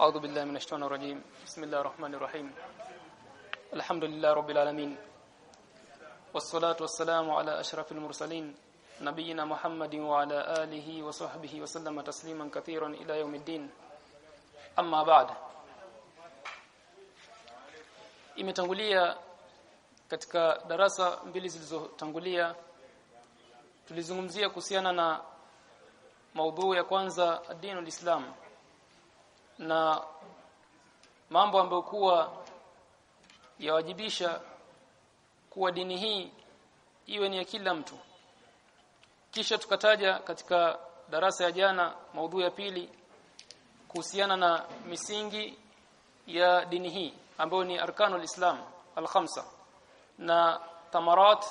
أعوذ بالله من الشيطان الرجيم بسم الله الرحمن الرحيم الحمد لله رب العالمين والصلاة والسلام على أشرف المرسلين نبينا محمد وعلى آله وصحبه وسلم تسليما كثيرا إلى يوم الدين أما بعد imetangulia katika darasa mbili zilizotangulia tulizungumzia kuhusiana na maudhui ya kwanza dini ulislam na mambo ambayo kuwa yawajibisha kuwa dini hii iwe ni ya kila mtu. Kisha tukataja katika darasa ya jana maudhui ya pili kuhusiana na misingi ya dini hii ambayo ni arkanul islam al-khamsa na tamarat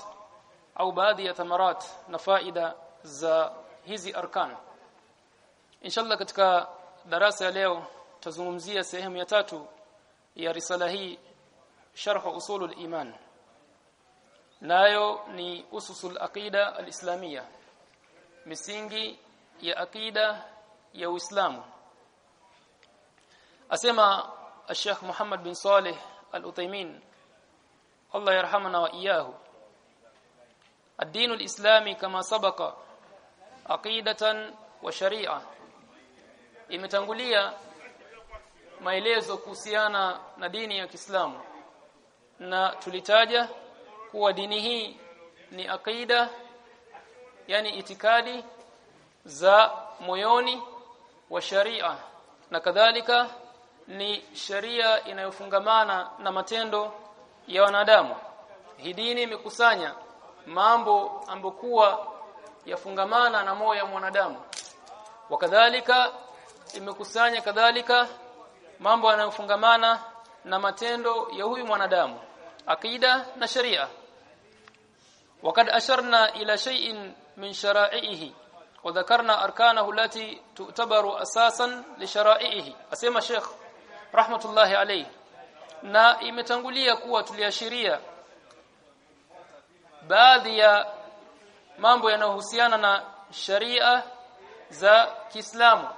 au baadhi ya tamarat na faida za hizi arkan. Inshallah katika darasa ya leo tazungumzia sehemu ya tatu ya risala hii sharh usulul iman nayo ni ususul aqida alislamia misingi ya aqida ya Uislamu asema الشيخ محمد بن صالح الأثيمين الله يرحمنا وإياه الدين الإسلامي كما سبق عقيدة وشريعة imetangulia maelezo kuhusiana na dini ya Kiislamu. Na tulitaja kuwa dini hii ni akida yani itikadi za moyoni wa sharia na kadhalika ni sharia inayofungamana na matendo ya wanadamu. Hii dini imekusanya mambo ambokuwa yafungamana na moyo wa mwanadamu. Wakadhalika imekusanya kadhalika mambo yanayofungamana na matendo ya huyu mwanadamu akida na sharia. Wakad asharna ila shay'in min shara'ihi wa dhakarna arkanahu lati tu'tabaru asasan li shara'ihi asema sheikh rahmatullahi alayhi na imetangulia kuwa tuliashiria baadhi ya mambo yanayohusiana na sharia za Kiislamu.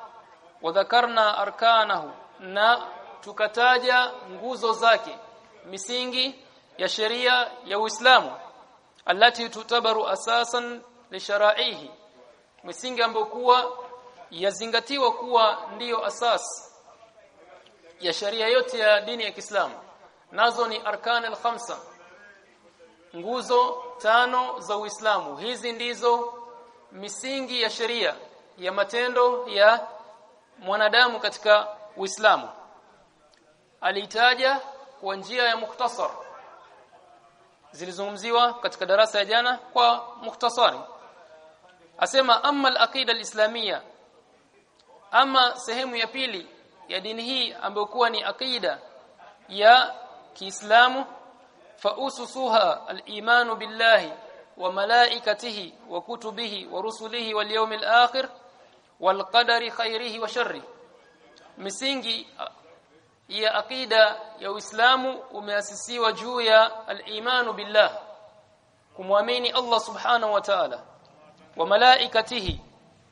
Wadhakarna arkanahu na tukataja nguzo zake misingi ya sheria ya Uislamu alati tutabaru asasan lisharaihi misingi ambayo kuwa yazingatiwa kuwa ndiyo asas ya sheria yote ya dini ya Kiislamu. Nazo ni arkan al-khamsa nguzo tano za Uislamu. Hizi ndizo misingi ya sheria ya matendo ya mwanadamu katika Uislamu. Aliitaja kwa njia ya mukhtasar. Zilizungumziwa katika darasa ya jana kwa mukhtasari. Asema amma al-aqida al-islamia ama sehemu ya pili ya dini hii ambayo kuwa ni aqida ya Kiislamu fa ususuha al-imanu billahi wa malaikatihi wa kutubihi wa rusulihi wal yawmil akhir wal qadari khairihi wa sharri misingi ya aqida ya Uislamu umeasisiwa juu ya al-imanu billah kumwamini Allah subhanahu wa ta'ala wa malaikatihi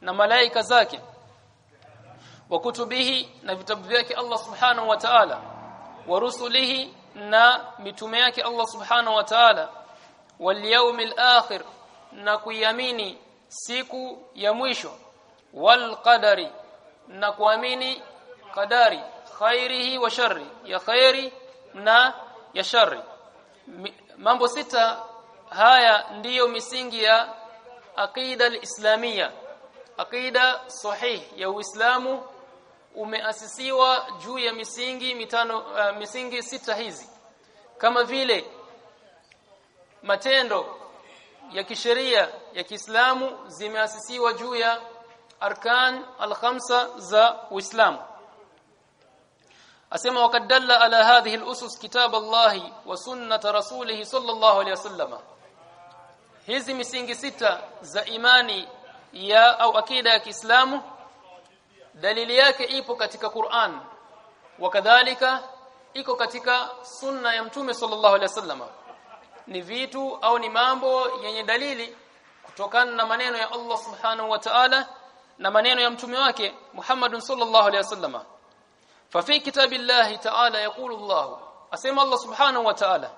na malaika zake wa kutubihi na vitabu vyake Allah subhanahu wa ta'ala wa rusulihi na mitume yake Allah subhanahu wa ta'ala wal yawmil akhir na kuiamini siku ya mwisho wal qadari na kuamini qadari khairihi wa sharri ya khairi na ya shari mambo sita haya ndiyo misingi ya aqida al-islamia aqida sahih ya uislamu umeasisiwa juu ya misingi mitano uh, misingi sita hizi. Kama vile matendo ya kisheria ya Kiislamu zimeasisiwa juu ya arkan al-khamsa za Uislamu asema wakadalla ala hadhihi al-usus kitab Allah wa sunnat rasulih sallallahu alayhi wasallam hizi misingi sita za imani ya au akida ya Kiislamu dalili yake ipo katika Qur'an. Wakadhalika iko katika sunna ya mtume sallallahu alaihi wasallam ni vitu au ni mambo yenye dalili kutokana na maneno ya Allah subhanahu wa ta'ala na maneno ya mtume wake Muhammad sallallahu alaihi wasallam ففي كتاب الله تعالى يقول الله اسمع الله سبحانه وتعالى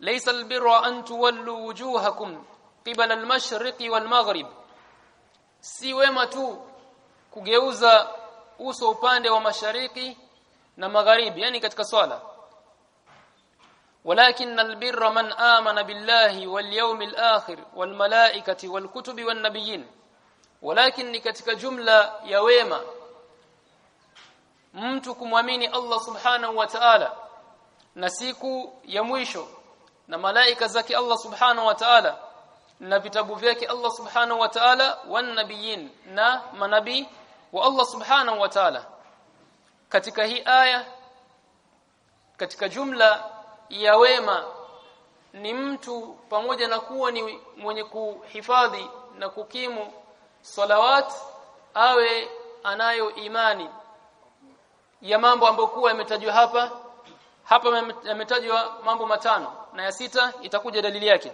ليس البر ان تولوا وجوهكم قبل المشرق والمغرب si wema tu kugeuza uso upande wa mashariki na magharibi yani katika swala ولكن البر من آمن بالله واليوم الآخر والملائكة والكتب والنبيين ولكن ni katika jumla ya wema mtu kumwamini Allah subhanahu wa ta'ala. Na siku ya mwisho na malaika zake Allah subhanahu wa ta'ala na vitabu vyake Allah subhanahu wa ta'ala wan nabiyin na manabii wa Allah subhanahu wa ta'ala. Katika hii aya katika jumla ya wema ni mtu pamoja na kuwa ni mwenye kuhifadhi na kukimu salawat awe anayo imani ya mambo ambayo kuwa yametajwa hapa. Hapa yametajwa mambo matano na ya sita itakuja dalili yake.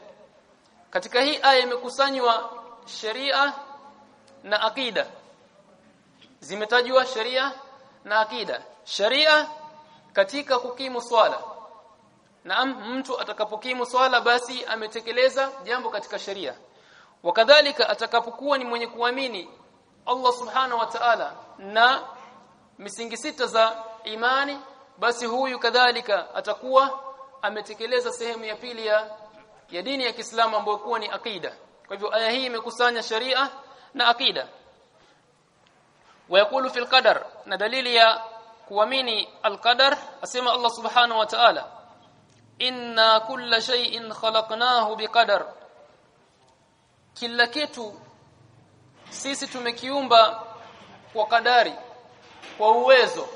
Katika hii aya imekusanywa sheria na akida. Zimetajwa sheria na akida. Sheria katika kukimu swala. Na mtu atakapokimu swala basi ametekeleza jambo katika sheria. Wakadhalika atakapokuwa ni mwenye kuamini Allah subhanahu wa ta'ala na misingi sita za imani basi huyu kadhalika atakuwa ametekeleza sehemu ya pili ya ya dini ya Kiislamu ambayo kuwa ni akida. Kwa hivyo aya hii imekusanya sharia na akida. Wayakulu fil qadar na dalili ya kuamini alqadar asema Allah subhanahu wa ta'ala inna kulla shay'in khalaqnahu biqadar. Kila kitu sisi tumekiumba kwa kadari kwa uwezo.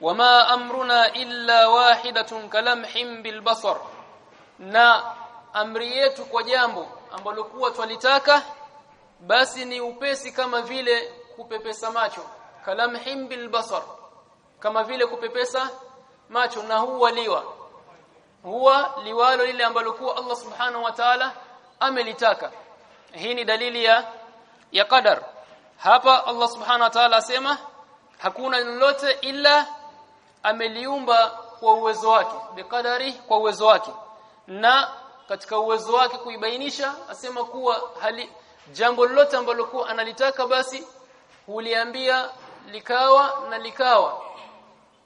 Wama amruna illa wahidatun kalamhim bilbasar na amri yetu kwa jambo ambalo kuwa twalitaka basi ni upesi kama vile kupepesa macho. Kalamhim bilbasar kama vile kupepesa macho na huwa liwa. Huwa liwalo lile ambalo kuwa Allah subhanahu wa ta'ala amelitaka. Hii ni dalili ya ya qadar. Hapa Allah subhanahu wa ta'ala asema hakuna lolote ila ameliumba kwa uwezo wake biqadari kwa uwezo wake. Na katika uwezo wake kuibainisha asema kuwa hali jambo lolote ambalo kuwa analitaka basi huliambia likawa na likawa.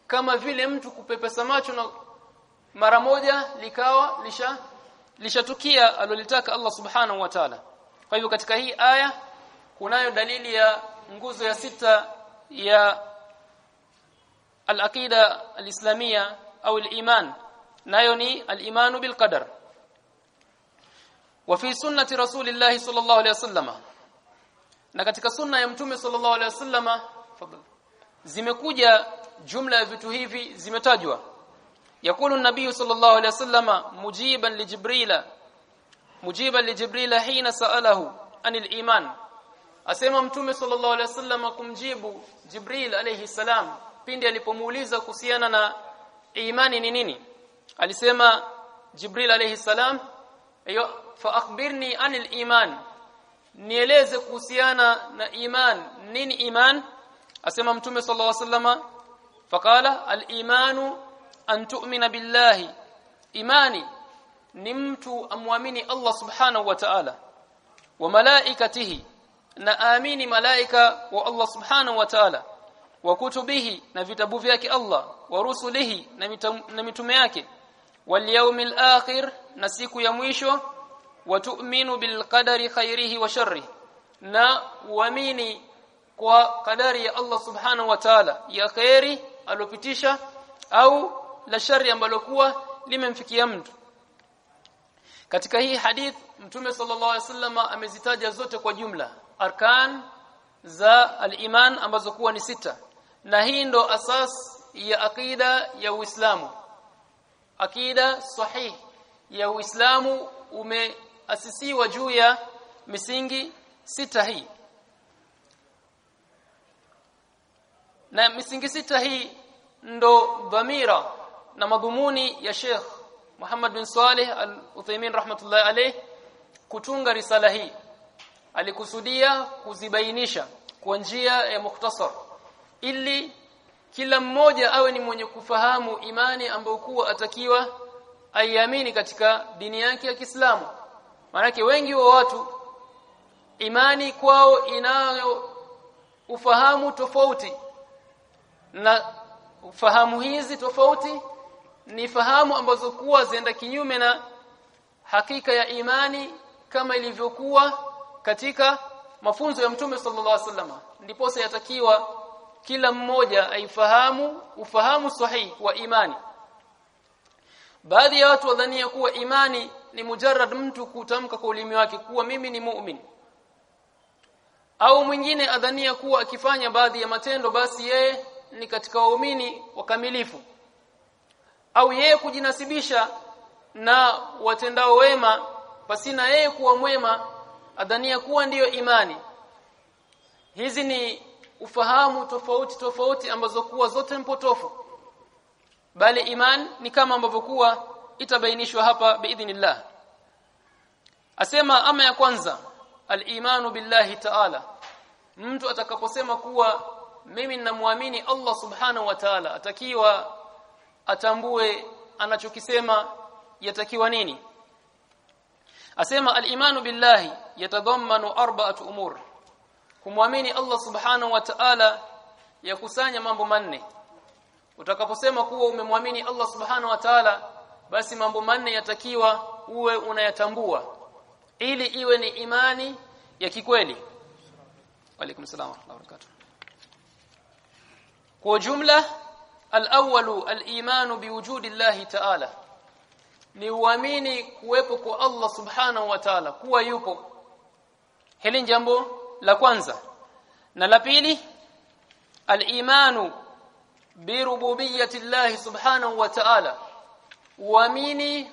Kama vile mtu kupepesa macho na mara moja likawa lisha lishatukia alolitaka Allah subhanahu wa ta'ala. Kwa hivyo katika hii aya kunayo dalili ya nguzo ya sita ya al-aqida al-islamia au al-iman. Nayo ni al-imanu bil qadar wa fi sunnati rasulillahi sallallahu alayhi wasallama na katika sunna ya mtume sallallahu alayhi wasallama zimekuja jumla ya vitu hivi zimetajwa. Yakulu nabii sallallahu alayhi wasallama mujiban li jibrila mujiban li jibrila hina saalahu anil iman asema mtume sallallahu alaihi wasallam kumjibu jibril alayhi salam pindi alipomuuliza kuhusiana na imani ni nini. Alisema jibril alayhi salam ayo fa akhbirni anil iman nieleze kuhusiana na iman nini iman? Asema mtume sallallahu alaihi wasallam faqala al-imanu an tu'mina billahi. Imani ni mtu amwamini Allah subhanahu wa ta'ala. Wa malaikatihi na amini malaika wa Allah subhanahu wa ta'ala wa kutubihi na vitabu vyake Allah wa rusulihi na mitume yake wal yawmil akhir na siku ya mwisho wa tu'minu bil qadari khairihi wa sharrihi na uamini kwa kadari ya Allah subhanahu wa ta'ala ya khairi alopitisha au la shari ambalo kuwa limemfikia mtu. Katika hii hadith mtume sallallahu alaihi wasallam amezitaja zote kwa jumla arkan za al-iman ambazo kuwa ni sita. Na hii ndo asas ya akida ya Uislamu. Akida sahih ya Uislamu umeasisiwa juu ya misingi sita hii. Na misingi sita hii ndo dhamira na madhumuni ya Sheikh Muhammad bin Saleh Al-Uthaymeen rahmatullahi alayh kutunga risala hii alikusudia kuzibainisha kwa njia ya mukhtasar ili kila mmoja awe ni mwenye kufahamu imani ambayo kuwa atakiwa aiamini katika dini yake ya Kiislamu. Maanake wengi wa watu imani kwao inayo ufahamu tofauti na ufahamu hizi tofauti ni fahamu ambazo kuwa zienda kinyume na hakika ya imani kama ilivyokuwa katika mafunzo ya Mtume sallallahu alaihi wasallam ndipo yatakiwa kila mmoja aifahamu ufahamu sahihi wa imani. Baadhi ya watu wadhania kuwa imani ni mujarrad mtu kutamka kwa ulimi wake kuwa mimi ni mu'min. Au mwingine adhania kuwa akifanya baadhi ya matendo basi yeye ni katika waumini wakamilifu. Au yeye kujinasibisha na watendao wema pasina yeye kuwa mwema adhania kuwa ndiyo imani. Hizi ni ufahamu tofauti tofauti ambazo kuwa zote mpotofu. Bali iman ni kama ambavyo kuwa itabainishwa hapa biidhnillah. Asema ama ya kwanza al-imanu billahi ta'ala. Mtu atakaposema kuwa mimi ninamwamini Allah subhanahu wa ta'ala atakiwa atambue anachokisema yatakiwa nini asema al-imanu billahi yatadhammanu arba'atu umur. Kumwamini Allah subhanahu wa ta'ala yakusanya mambo manne. Utakaposema kuwa umemwamini Allah subhanahu wa ta'ala basi mambo manne yatakiwa uwe unayatambua. Ili iwe ni imani ya kikweli. Waalaikum salaam wa barakatuh. Kwa jumla al-awwalu al-imanu biwujudi Allah ta'ala ni uamini kuwepo kwa Allah subhanahu wa ta'ala kuwa yupo. Hili jambo la kwanza. Na la pili al-imanu bi rububiyyati Allah subhanahu wa ta'ala. Uamini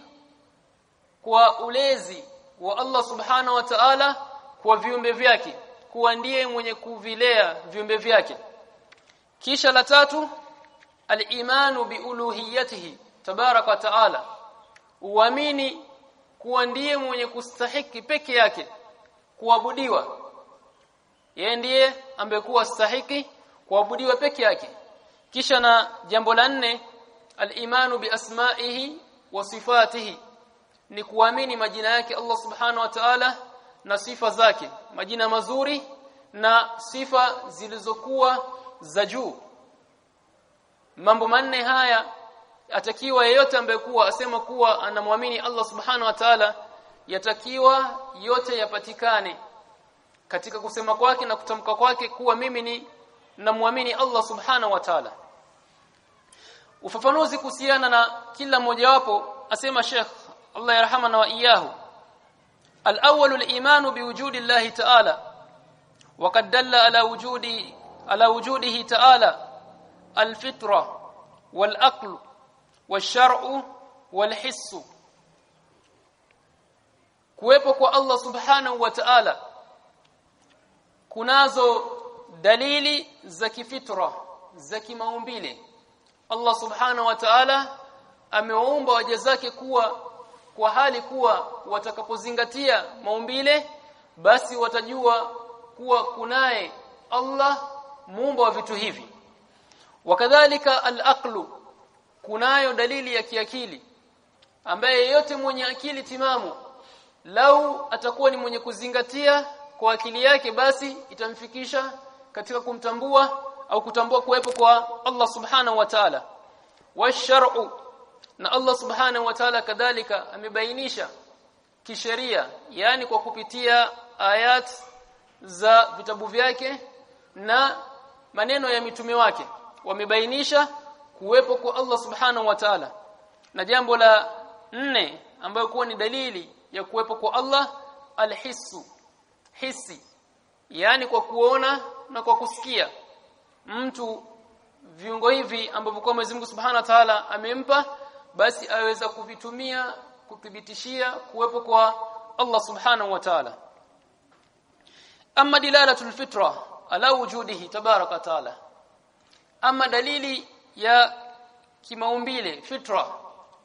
kwa ulezi wa Allah subhanahu wa ta'ala kwa viumbe vyake kuwa ndiye mwenye kuvilea viumbe vyake. Kisha la tatu al-imanu bi uluhiyatihi tabaraka wa ta'ala uamini kuwa ndiye mwenye kustahiki peke yake kuabudiwa. Yeye ndiye ambekuwa stahiki kuabudiwa peke yake. Kisha na jambo la nne al-imanu bi asma'ihi wa sifatihi. Ni kuamini majina yake Allah subhanahu wa ta'ala na sifa zake. Majina mazuri na sifa zilizokuwa za juu. Mambo manne haya atakiwa yeyote ambaye kuwa asema kuwa anamwamini Allah subhanahu wa ta'ala yatakiwa yote yapatikane katika kusema kwake na kutamka kwake kuwa mimi ni namwamini Allah subhanahu wa ta'ala ufafanuzi kuhusiana na kila mmojawapo asema Sheikh Allah yarhamana wa iyahu الأول الإيمان بوجود الله تعالى وقد دل على وجود على وجوده تعالى الفطرة والأقل washar'u walhissu kuwepo kwa Allah subhanahu wa ta'ala kunazo dalili za kifitra za kimaumbile Allah subhanahu wa ta'ala amewaumba waja zake kuwa kwa hali kuwa watakapozingatia maumbile basi watajua kuwa kunaye Allah muumba wa vitu hivi wakadhalika al-aqlu kunayo dalili ya kiakili ambaye yeyote mwenye akili timamu lau atakuwa ni mwenye kuzingatia kwa akili yake basi itamfikisha katika kumtambua au kutambua kuwepo kwa Allah subhanahu wa ta'ala. Washar'u na Allah subhanahu wa ta'ala kadhalika amebainisha kisheria yani kwa kupitia ayat za vitabu vyake na maneno ya mitume wake. Wamebainisha kuwepo kwa Allah subhanahu wa ta'ala. Na jambo la nne ambayo kuwa ni dalili ya kuwepo kwa Allah alhisu hisi yani kwa kuona na kwa kusikia. Mtu viungo hivi ambavyo kwa Mwenyezi Mungu Subhanahu wa Ta'ala amempa basi aweza kuvitumia kuthibitishia kuwepo kwa Allah Subhanahu wa Ta'ala. Amma dilalatul fitra ala wujudihi tabaraka taala. Ama dalili ya kimaumbile fitra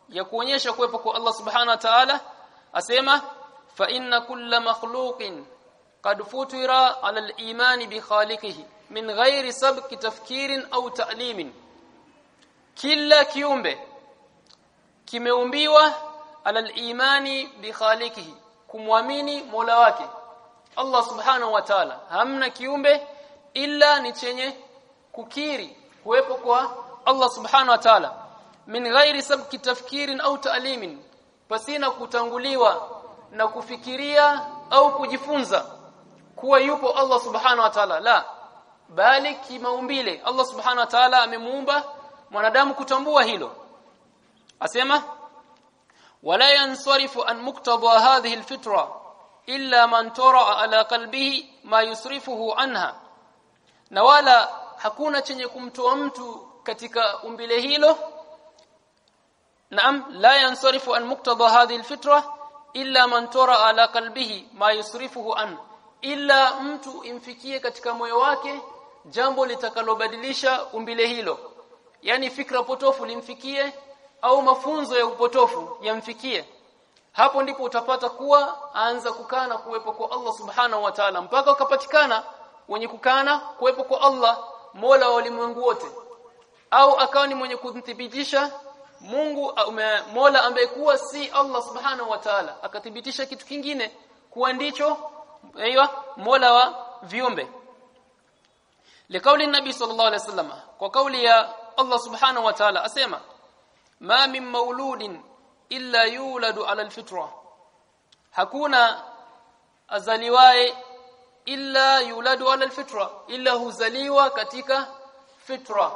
ya kuonyesha kuwepo kwa Allah Subhanahu wa Ta'ala asema fa inna kulla makhluqin qad futira ala al-iman bi khaliqihi min ghairi sabqi tafkirin au ta'limin. Kila kiumbe kimeumbiwa alal imani bi khaliqihi kumwamini Mola wake Allah subhanahu wa ta'ala. Hamna kiumbe illa ni chenye kukiri kuwepo kwa Allah subhanahu wa ta'ala min ghairi sabki tafkirin au ta'limin pasina kutanguliwa na kufikiria au kujifunza kuwa yupo Allah subhanahu wa ta'ala. La bali kimaumbile Allah subhanahu wa ta'ala amemuumba mwanadamu kutambua hilo. Asema wala yansarifu an muktaba hadhihi alfitra illa man tara ala qalbihi ma yusrifuhu anha. Na wala hakuna chenye kumtoa mtu katika umbile hilo. Naam la yansarifu an muktada hadhihi alfitra illa man tara ala qalbihi ma yusrifuhu an illa mtu imfikie katika moyo wake jambo litakalobadilisha umbile hilo. Yani fikra potofu limfikie au mafunzo ya upotofu yamfikie. Hapo ndipo utapata kuwa aanza kukana kuwepo kwa Allah subhanahu wa ta'ala. Mpaka ukapatikana wenye kukana kuwepo kwa Allah Mola wa ulimwengu wote au akawa ni mwenye kuthibitisha Mungu Mola ambaye kuwa si Allah subhanahu wa ta'ala akathibitisha kitu kingine kuwa ndicho aiywa Mola wa viumbe. Likauli nabi sallallahu alaihi wasallam kwa kauli ya Allah subhanahu wa ta'ala asema ma min mauludin illa yuladu ala alfitra. Hakuna azaliwae illa yuladu ala alfitra illa huzaliwa katika fitra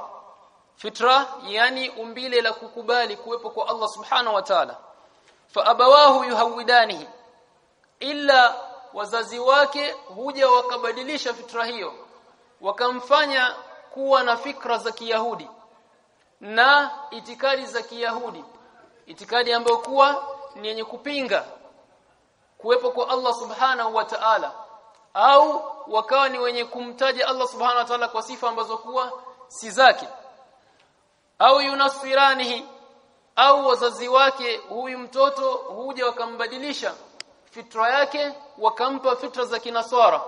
fitra yani umbile la kukubali kuwepo kwa Allah subhanahu wa ta'ala. Fa abawahu yuhawidanihi. Illa wazazi wake huja wakabadilisha fitra hiyo. Wakamfanya kuwa na fikra za Kiyahudi. Na itikadi za Kiyahudi. Itikadi ambayo kuwa ni yenye kupinga kuwepo kwa Allah subhanahu wa ta'ala. Au wakawa ni wenye kumtaja Allah subhanahu wa ta'ala kwa sifa ambazo kuwa si zake au yunasiranihi au wazazi wake huyu mtoto huja wakambadilisha fitra yake wakampa fitra za kinaswara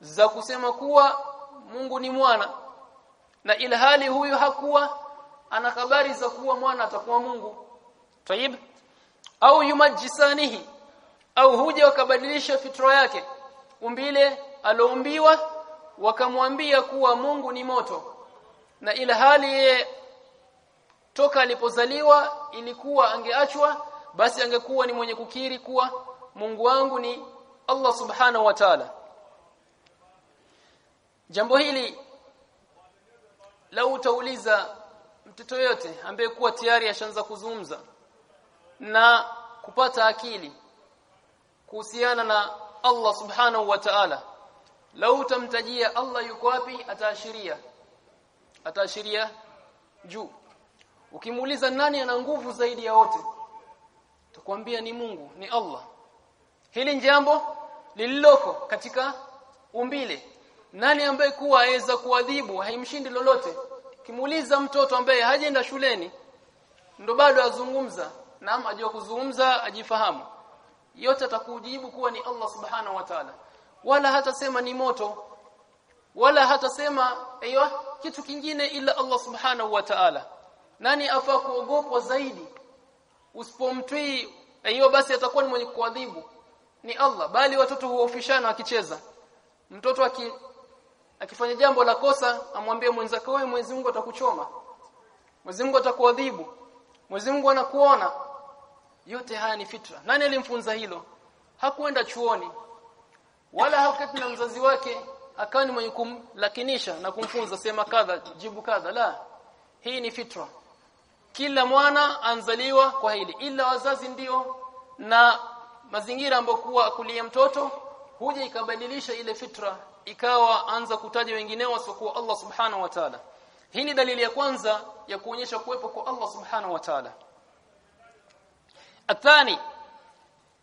za kusema kuwa Mungu ni mwana. Na ilhali huyu hakuwa ana habari za kuwa mwana atakuwa Mungu. Tayib au yumajisanihi au huja wakabadilisha fitra yake. Umbile aloumbiwa wakamwambia kuwa Mungu ni moto. Na ilhali ye toka alipozaliwa ilikuwa angeachwa basi angekuwa ni mwenye kukiri kuwa Mungu wangu ni Allah subhanahu wa ta'ala. Jambo hili lau utauliza mtoto yote ambaye kuwa tayari ashaanza kuzungumza na kupata akili kuhusiana na Allah subhanahu wa ta'ala lau utamtajia Allah yuko wapi ataashiria ataashiria juu ukimuuliza nani ana nguvu zaidi ya wote tukwambia ni Mungu ni Allah. Hili jambo lililoko katika umbile. Nani ambaye kuwa aweza kuadhibu haimshindi lolote? Kimuuliza mtoto ambaye hajaenda shuleni ndo bado azungumza naam ajua kuzungumza ajifahamu. Yote atakujibu kuwa ni Allah subhanahu wa ta'ala. Wala hatasema ni moto. Wala hatasema aiyo kitu kingine ila Allah subhanahu wa ta'ala nani afaa kuogopwa zaidi? Usipomtii hiyo basi atakuwa ni mwenye kuadhibu. Ni Allah bali watoto huofishana wakicheza. Mtoto aki akifanya jambo la kosa amwambie mwenzake wewe Mwenyezi Mungu atakuchoma. Mwenyezi Mungu atakuadhibu. Mwenyezi Mungu anakuona. Yote haya ni fitra. Nani alimfunza hilo? Hakuenda chuoni. Wala hakati na mzazi wake akawa ni mwenye kumlakinisha na kumfunza sema kadha jibu kadha. La hii ni fitra kila mwana anzaliwa kwa hili. Ila wazazi ndio. Na mazingira ambayo kuwa kulia mtoto huja ikabadilisha ile fitra ikawa anza kutaja wengineo wasiokuwa Allah subhanahu wa ta'ala. Hii ni dalili ya kwanza ya kuonyesha kuwepo kwa Allah subhanahu wa ta'ala. Athani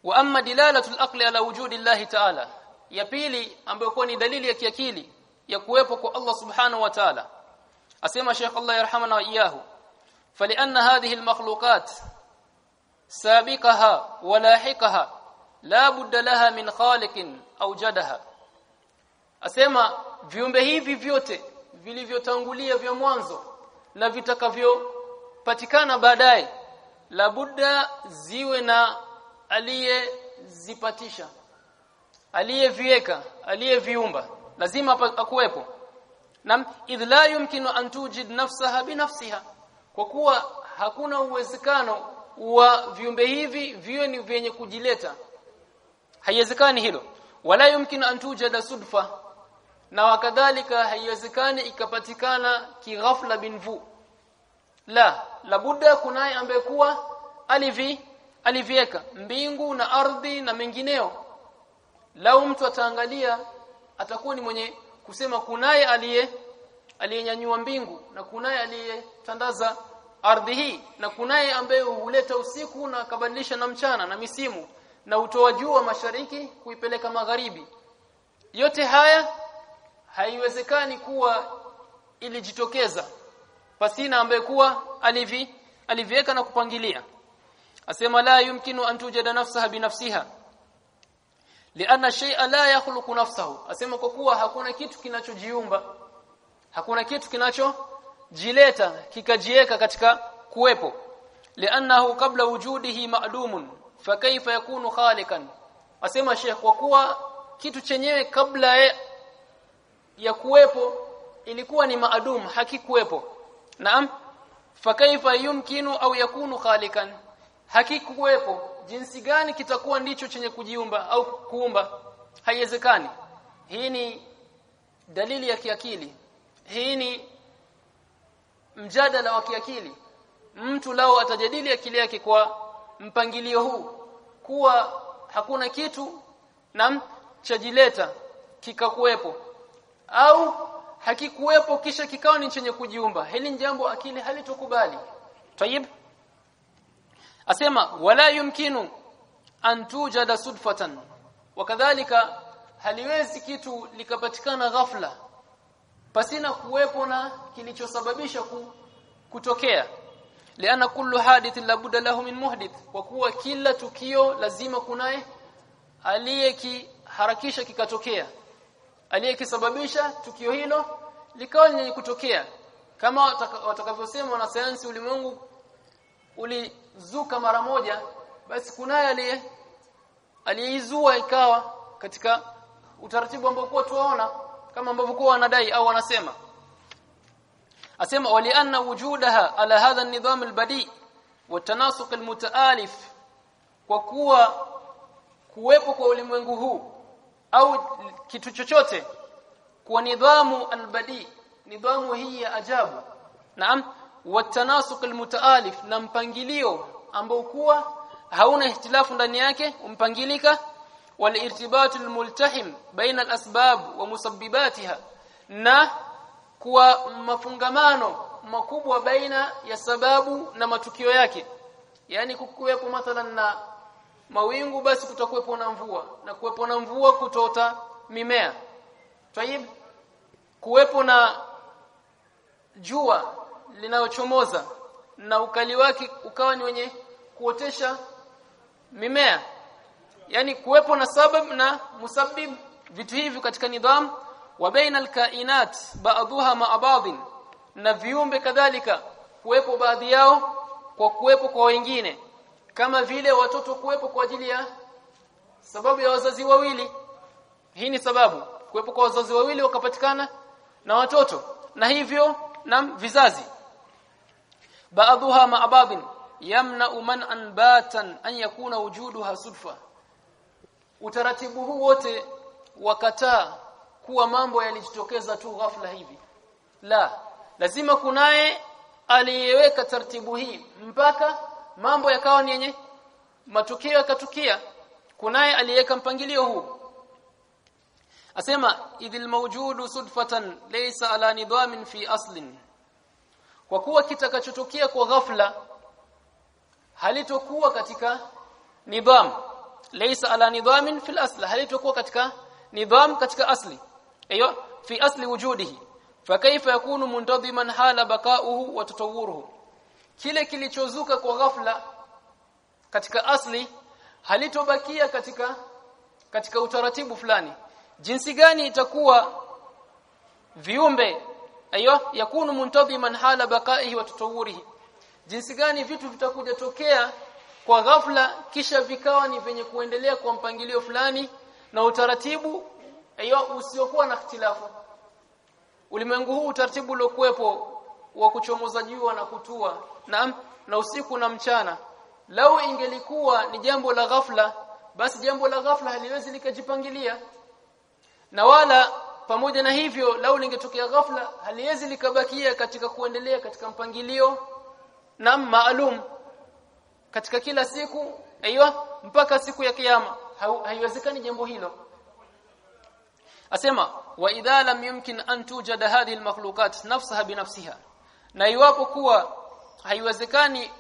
wa amma dilalatu al-aqli ala wujudi Allah ta'ala. Ya pili ambayo ni dalili ya kiakili ya kuwepo kwa Allah subhanahu wa ta'ala. Asema Sheikh Allah yarhamana wa iyahu فلان هذه المخلوقات سابقها ولاحقها لا بد لها من خالق اوجدها asema viumbe hivi vyote vilivyotangulia vya mwanzo na vitakavyo patikana baadaye labudda ziwe na aliyezipatisha aliyeviweka aliyeviumba lazima akuwepo nam idh la yumkinu an tujid nafsaha binafsiha kwa kuwa hakuna uwezekano wa viumbe hivi viwe ni vyenye kujileta. Haiwezekani hilo. Wala yumkin an tujada sudfa. Na wakadhalika haiwezekani ikapatikana kighafla binvu la labudda kunaye ambaye kuwa alivi alivieka mbingu na ardhi na mengineo. Lau mtu ataangalia atakuwa ni mwenye kusema kunaye aliye aliyenyanyua mbingu na kunaye aliyetandaza ardhi hii na kunaye ambaye huleta usiku na akabadilisha na mchana na misimu na utoa jua mashariki kuipeleka magharibi. Yote haya haiwezekani kuwa ilijitokeza pasina ambaye kuwa alivi aliviweka na kupangilia. Asema la yumkinu an tujada nafsaha binafsiha lianna shay'a la yakhluqu nafsahu. Asema kwa kuwa hakuna kitu kinachojiumba hakuna kitu kinachojileta kikajieka katika kuwepo. Liannahu kabla wujudihi ma'dumun fakaifa yakunu khaliqan asema Sheikh kwa kuwa kitu chenyewe kabla ya kuwepo ilikuwa ni maadum hakikuwepo. Naam. Fakaifa yumkinu au yakunu khalikan hakikuwepo. Jinsi gani kitakuwa ndicho chenye kujiumba au kuumba? Haiwezekani. Hii ni dalili ya kiakili hii ni mjadala wa kiakili. Mtu lao atajadili akili yake kwa mpangilio huu kuwa hakuna kitu na chajileta kikakuwepo au hakikuwepo kisha kikawa ni chenye kujiumba. Hili jambo akili halitokubali. Tayib. Asema wala yumkinu an tujada sudfatan. Wakadhalika haliwezi kitu likapatikana ghafla pasina kuwepo na kilichosababisha ku, kutokea. Liana kullu hadithin labuda lahu min muhdith kwa kuwa kila tukio lazima kunaye aliyekiharakisha kikatokea aliyekisababisha tukio hilo likawa lenye kutokea. Kama watakavyosema wanasayansi ulimwengu ulizuka mara moja basi kunaye aliye aliyeizua ikawa katika utaratibu ambao kwa tuwaona kama ambavyo kwa wanadai au wanasema. Asema walianna wujudaha ala hadha an-nidham al-badi wa tanasuq al-mutaalif. Kwa kuwa kuwepo kwa ulimwengu huu au kitu chochote kwa nidhamu albadi nidhamu hii ya ajabu naam watanasuq almutaalif na mpangilio ambao kuwa hauna ihtilafu ndani yake umpangilika walirtibat الملتحم بين الاسباب ومسبباتها na kuwa mafungamano makubwa baina ya sababu na matukio yake. Yani kukuwepo mathalan na mawingu basi kutakuwepo na mvua na kuwepo na mvua kutota mimea. Tayib kuwepo na jua linalochomoza na ukali wake ukawa ni wenye kuotesha mimea yani kuwepo na sabab na musabbib vitu hivi katika nidham wa baina alkainat ba'dhuha ma'a na viumbe kadhalika kuwepo baadhi yao kwa kuwepo kwa wengine. Kama vile watoto kuwepo kwa ajili ya sababu ya wazazi wawili. Hii ni sababu kuwepo kwa wazazi wawili wakapatikana na watoto na hivyo na vizazi. Baadhuha ma'abadin yamna man anbatan an yakuna wujuduha sudfa utaratibu huu wote wakataa kuwa mambo yalijitokeza tu ghafla hivi. La lazima kunaye aliyeweka taratibu hii mpaka mambo yakawa ni yenye matukio yakatukia. Kunaye aliyeweka mpangilio huu. Asema idhil mawjudu sudfatan laysa ala nidhamin fi aslin. Kwa kuwa kitakachotokea kwa ghafla halitokuwa katika nidham laysa ala nidhamin fil asl halitakuwa katika nidham katika asli. Ayo fi asli wujudihi. Fakaifa yakunu muntadhiman hala bakauhu wa tatawuruhu kile kilichozuka kwa ghafla katika asli halitobakia katika katika utaratibu fulani. Jinsi gani itakuwa viumbe ayo yakunu muntadhiman hala bakaihi wa tatawurihi jinsi gani vitu vitakuja tokea kwa ghafla kisha vikawa ni venye kuendelea kwa mpangilio fulani na utaratibu ayo usiokuwa na ikhtilafu. Ulimwengu huu utaratibu uliokuwepo wa kuchomoza jua na kutua na, na usiku na mchana. Lau ingelikuwa ni jambo la ghafla basi jambo la ghafla haliwezi likajipangilia. Na wala pamoja na hivyo lau lingetokea ghafla haliwezi likabakia katika kuendelea katika mpangilio na maalum katika kila siku aiywa mpaka siku ya kiyama. Haiwezekani jambo hilo. Asema wa idha lam yumkin an tujada hadhihi almakhluqat nafsaha binafsiha na iwapo kuwa haiwezekani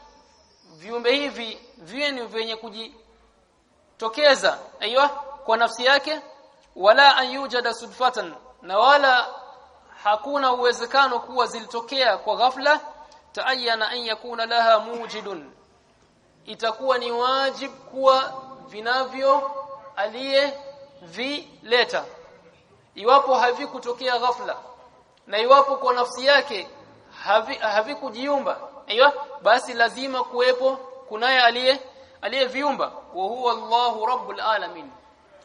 viumbe hivi viwe ni vyenye kujitokeza aiywa kwa nafsi yake wala an yujada sudfatan na wala hakuna uwezekano kuwa zilitokea kwa ghafla taayana an yakuna laha mujidun itakuwa ni wajib kuwa vinavyo aliye vileta iwapo havikutokea ghafla na iwapo kwa nafsi yake havikujiumba havi aiyo basi lazima kuwepo kunaye aliye aliyeviumba wa huwa Allahu rabbul alamin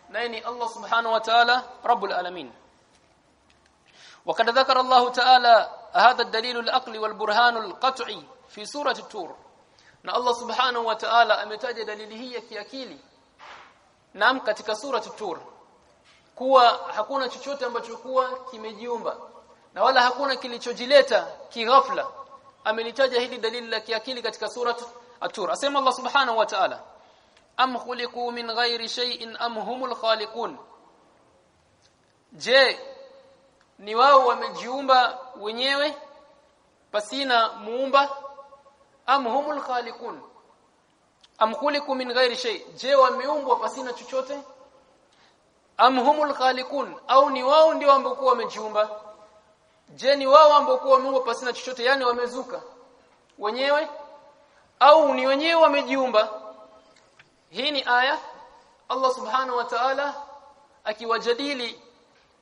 naye ni Allah subhanahu wa ta'ala rabbul alamin وقد ذكر الله تعالى هذا الدليل العقلي والبرهان القطعي في سورة التور na Allah subhanahu wa ta'ala ametaja dalili hii ya kiakili. Naam katika sura tur. Kuwa hakuna chochote ambacho kuwa kimejiumba. Na wala hakuna kilichojileta kighafla. Amelitaja hili dalili la kiakili katika sura at-tur asema Allah subhanahu wa ta'ala am khuliqu min ghairi shay'in am humul khaliqun. Je ni wao wamejiumba wenyewe pasina muumba am humul khaliqun? Am khuliqu min ghairi shay? Je wameumbwa pasina chochote? Am humul khaliqun? Au ni wao ndio ambao wamejiumba? Je ni wao ambao wameumbwa pasina chochote? Yani wamezuka? Wenyewe? Au ni wenyewe wamejiumba? Hii ni aya. Allah subhanahu wa ta'ala akiwajadili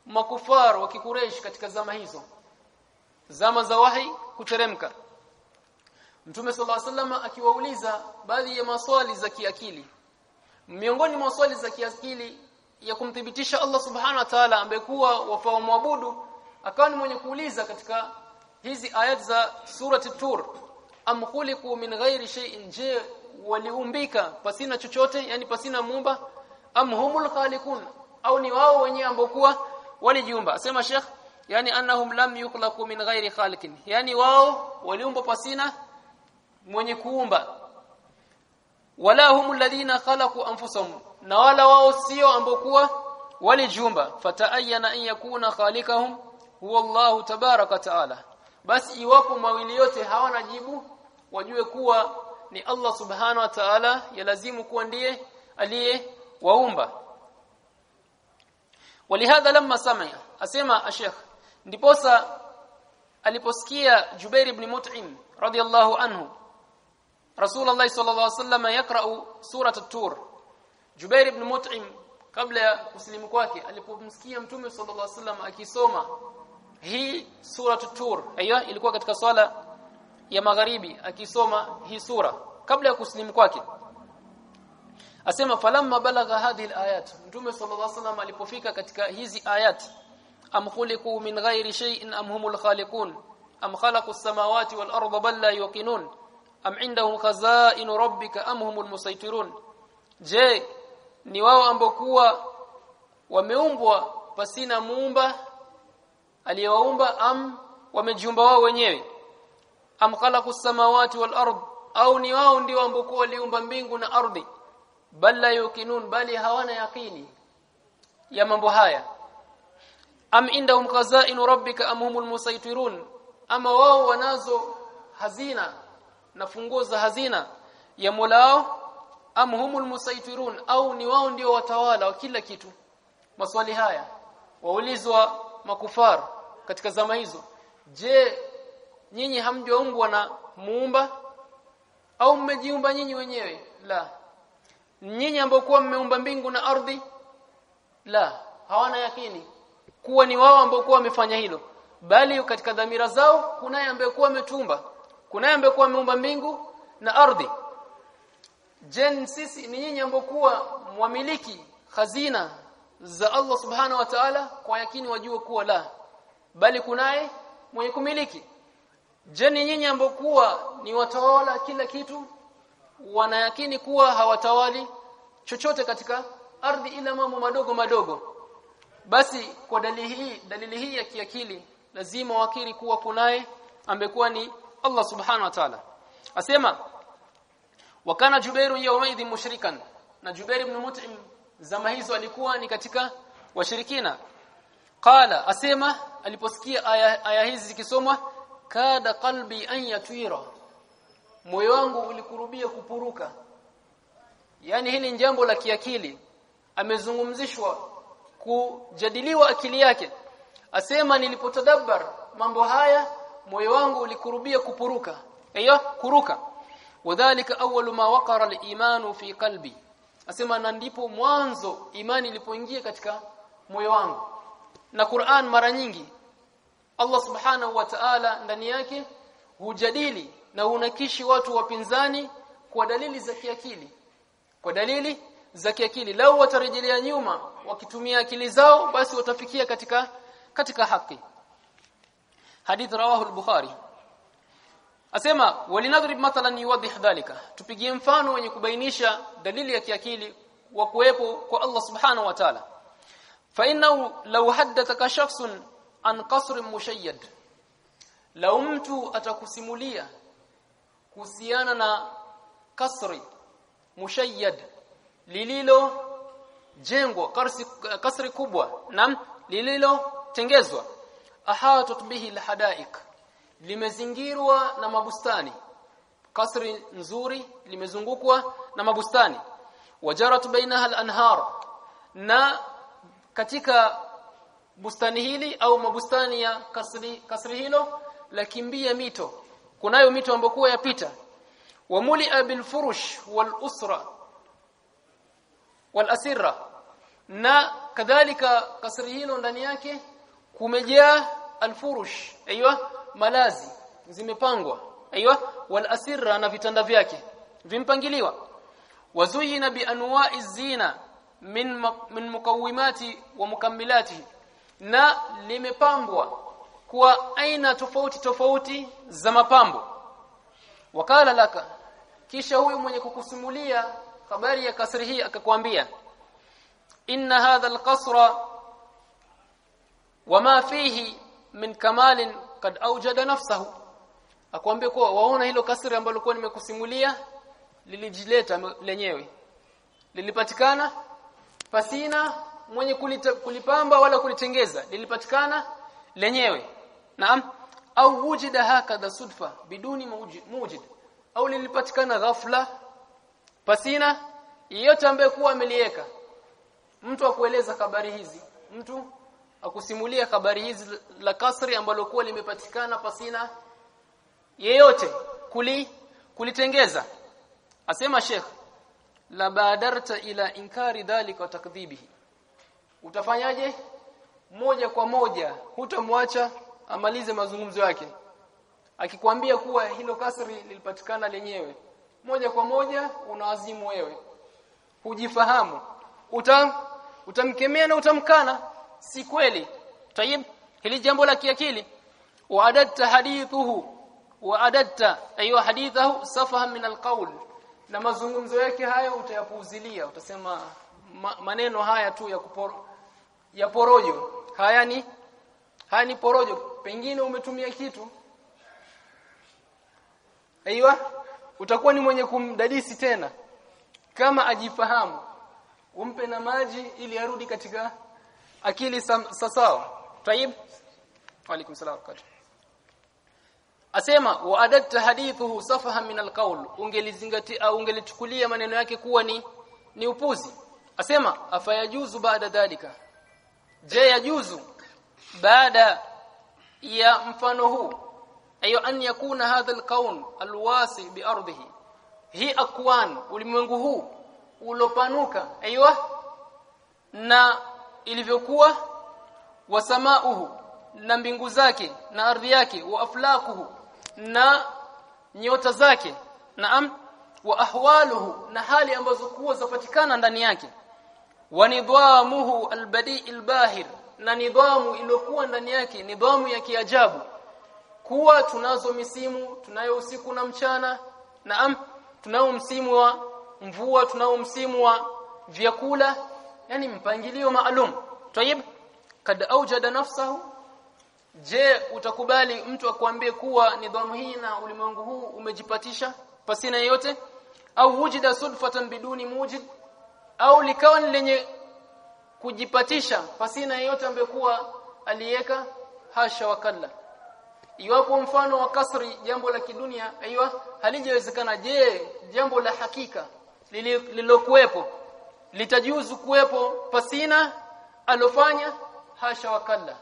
makufar wa kikureish katika zama hizo. Zama za wahi kuteremka Mtume sallallahu alaihi wasallam akiwauliza baadhi ya maswali za kiakili. Miongoni mwa swali za kiakili ya kumthibitisha Allah subhanahu wa ta'ala ambaye kuwa wafao muabudu akawa ni mwenye kuuliza katika hizi ayat za surati tur am khuliqu min ghairi shay'in je waliumbika pasina chochote yani pasina muumba? Am humul khaliqun au ni wao wenyewe ambao kuwa walijiumba? Asema sheikh yani annahum lam yukhlaqu min ghairi khaliqin yani wao waliumba pasina mwenye kuumba. Wala hum alladhina khalaqu anfusahum na wala wao sio ambao kuwa walijiumba fataayyana an yakuna khaliqahum huwa Allah tabaraka taala. Basi iwapo mawili yote hawana jibu wajue kuwa ni Allah subhanahu wa ta'ala yalazimu kuwa ndiye aliye waumba. Walihadha lamma samia asema ashekh ndiposa aliposikia Jubair ibn Mut'im radiyallahu anhu Rasulullah sallallahu alaihi wasallam yakra'u surat at-tur Jubair ibn Mut'im kabla ya kusilimu kwake alipomsikia Mtume sallallahu alaihi wasallam akisoma hii sura tur aiyo ilikuwa katika swala ya magharibi akisoma hii sura kabla ya kusilimu kwake asema falamma balagha hadhihi alayat mtume sallallahu alaihi wasallam alipofika katika hizi ayat am khuliqu min ghairi shay'in am humul khaliqun am khalaqu as-samawati wal arda bal la yuqinun am indahum khaza'in rabbika am humul musaytirun? Je ni wao ambokuwa wameumbwa pasina muumba aliyewaumba am wamejiumba wao wenyewe? Am khalaqu samawati wal ard au ni wao ndio ambokuwa waliumba mbingu na ardhi? Bal la yukinun bali hawana yaqini ya mambo haya. Am indahum khazain rabbika am humul musaytirun? Ama wao wanazo hazina na funguo za hazina ya Mola am humul musaitirun au ni wao ndio watawala wa kila kitu. Maswali haya waulizwa makufar katika zama hizo je nyinyi hamjaumbwa na muumba au mmejiumba nyinyi wenyewe? La. Nyinyi ambao kuwa mmeumba mbingu na ardhi? La. Hawana yakini kuwa ni wao ambao kuwa wamefanya hilo bali katika dhamira zao kunaye ambaye kuwa ametumba kunaye ambaye kuwa ameumba mbingu na ardhi. Je sisi ni nyinyi ambao kuwa mwamiliki khazina za Allah subhana wa ta'ala kwa yakini wajue kuwa la. Bali kunaye mwenye kumiliki. Je ni nyinyi ambao kuwa ni watawala kila kitu wanayakini kuwa hawatawali chochote katika ardhi ila mambo madogo madogo. Basi kwa dalili hii dalili hii ya kiakili lazima wakiri kuwa kunaye ambekuwa ni Allah subhanahu wa ta'ala. Asema wakana Jubairu yawmaidhi mushrikan. Na Jubair ibn Mut'im zama hizo alikuwa ni katika washirikina. Qala asema aliposikia aya, aya hizi zikisomwa kada qalbi an yatwira. Moyo wangu ulikurubia kupuruka. Yani hili ni jambo la kiakili. Amezungumzishwa kujadiliwa akili yake. Asema nilipotadabbar mambo haya moyo wangu ulikurubia kupuruka. Aiyo kuruka. Wadhālika awwalu ma waqara al-imanu fi qalbi. Asema na ndipo mwanzo imani ilipoingia katika moyo wangu. Na Qur'an mara nyingi Allah subhanahu wa ta'ala ndani yake hujadili na unakishi watu wapinzani kwa dalili za kiakili. Kwa dalili za kiakili. Lau watarejelea nyuma wakitumia akili zao basi watafikia katika katika haki hadith rawahu al-bukhari. Asema walinadrib mathalan yuwadhih dhalika. Tupigie mfano wenye kubainisha dalili ya kiakili wa kuwepo kwa Allah subhanahu wa ta'ala. Fa innahu law haddathaka shakhsun an qasr mushayyad. Law mtu atakusimulia kuhusiana na kasri mushayyad lililo jengwa kasri, kasri kubwa na lililo tengezwa ahatat bihi alhadaik limezingirwa na mabustani. Kasri nzuri limezungukwa na mabustani. Wajarat bainaha al-anhar. Na katika bustani hili au mabustani ya kasri kasri hilo lakimbia mito. Kunayo mito ambayo yapita. Wamuli bil furush wal usra wal asira. Na kadhalika kasri hilo ndani yake kumejaa alfurush aiywa malazi zimepangwa aiywa wal asirra na vitanda vyake vimpangiliwa. Wazuyina bi anwa'i zina min min mukawimati wa mukammilati na limepambwa kwa aina tofauti tofauti za mapambo. Wakala laka kisha huyu mwenye kukusimulia habari ya kasri hii akakwambia inna hadha alqasra wama fihi min kamalin kad aujada nafsahu. Akwambia kuwa waona hilo kasri ambalo kwa nimekusimulia lilijileta lenyewe. Lilipatikana pasina mwenye kulita, kulipamba wala kulitengeza. Lilipatikana lenyewe. Naam. Au wujida hakadha sudfa biduni mujid. Au lilipatikana ghafla pasina yeyote ambaye kuwa ameliweka mtu akueleza habari hizi. Mtu akusimulia habari hizi la kasri ambalo kuwa limepatikana pasina yeyote. Kuli kulitengeza. Asema Sheikh la badarta ila inkari dhalika wa takdhibihi. Utafanyaje? Moja kwa moja hutamwacha amalize mazungumzo yake. Akikwambia kuwa hilo kasri lilipatikana lenyewe. Moja kwa moja unawazimu wewe. Hujifahamu. Uta utamkemea na utamkana si kweli. Tayib hili jambo la kiakili. Waadatta hadithuhu. Waadatta ayo hadithahu safahan min alqaul na mazungumzo yake hayo utayapuuzilia. Utasema ma, maneno haya tu ya kuporo, ya porojo. Haya ni haya ni porojo. Pengine umetumia kitu. Aiywa utakuwa ni mwenye kumdadisi tena. Kama ajifahamu umpe na maji ili arudi katika akili sawa? Tayib waalaikum salaam asema wa adatta hadithuhu safaha min alqawl. Ungelizingatia ungelichukulia maneno yake kuwa ni ni upuzi. Asema afayajuzu baada dhalika? Je yajuzu baada ya mfano huu? Ayo an yakuna hadha alqaul alwasi biardhihi hi akwan ulimwengu huu ulopanuka aiywa na ilivyokuwa wasamauhu na mbingu zake na ardhi yake wa aflakuhu na nyota zake naam wa ahwaluhu na hali ambazo kuwa zapatikana ndani yake. Wa nidhamuhu albadi albahir na nidhamu iliyokuwa ndani yake nidhamu ya kiajabu. Kuwa tunazo misimu tunayo usiku na mchana naam tunao msimu wa mvua tunao msimu wa vyakula yani mpangilio maalum. Tayib kad aujada nafsahu je utakubali mtu akwambie kuwa nidhamu hii na ulimwengu huu umejipatisha pasina yote au wujida sudfatan biduni mujid au likawa lenye kujipatisha pasina yote ambaye kuwa aliweka hasha wakalla iwapo mfano wa kasri jambo la kidunia aiywa halijawezekana je jambo la hakika lililokuwepo litajuzu kuwepo pasina alofanya hasha wakalla.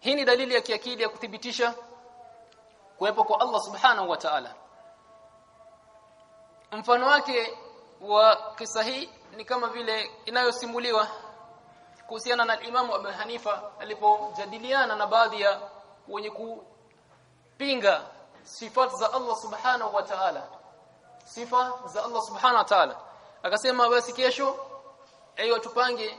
Hii ni dalili ya kiakili ya kuthibitisha kuwepo kwa Allah subhanahu wa ta'ala. Mfano wake wa kisa hii ni kama vile inayosimuliwa kuhusiana na Imamu Abu Hanifa alipojadiliana na baadhi ya wenye kupinga sifa za Allah subhanahu wa ta'ala. Sifa za Allah subhanahu wa ta'ala. Akasema basi kesho ayo tupange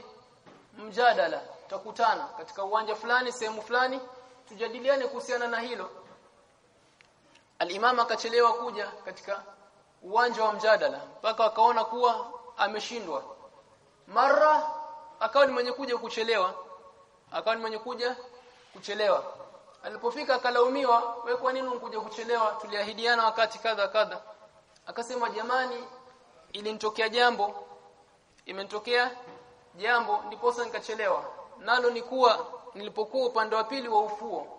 mjadala tutakutana katika uwanja fulani sehemu fulani tujadiliane kuhusiana na hilo. Alimama akachelewa kuja katika uwanja wa mjadala mpaka akaona kuwa ameshindwa. Mara akawa ni mwenye kuja kuchelewa akawa ni mwenye kuja kuchelewa. Alipofika akalaumiwa we kwa nini unkuja kuchelewa? Tuliahidiana wakati kadha kadha. Akasema jamani ilinitokea jambo imenitokea jambo ndiposa nikachelewa. Nalo ni kuwa nilipokuwa upande wa pili wa ufuo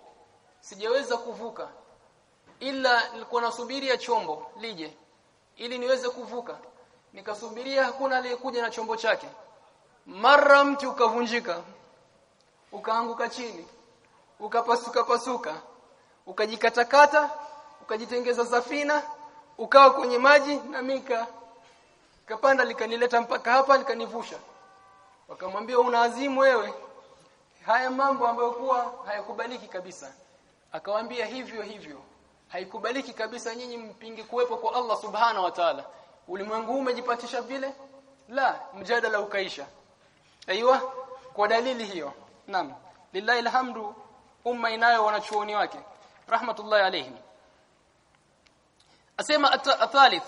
sijaweza kuvuka ila nilikuwa nasubiria chombo lije. Ili niweze kuvuka nikasubiria hakuna aliyekuja na chombo chake. Mara mti ukavunjika ukaanguka chini ukapasuka pasuka ukajikatakata ukajitengeza safina ukawa kwenye maji na mika kapanda likanileta mpaka hapa likanivusha. Wakamwambia una azimu wewe? Haya mambo ambayo kuwa hayakubaliki kabisa. Akawambia hivyo hivyo. Haikubaliki kabisa nyinyi mpinge kuwepo kwa Allah subhana wa ta'ala. Ulimwengu umejipatisha vile? La mjadala ukaisha. Aiywa kwa dalili hiyo. Naam. Lillahi alhamdu umma inayo wanachuoni wake. Rahmatullahi alayhim. Asema athalith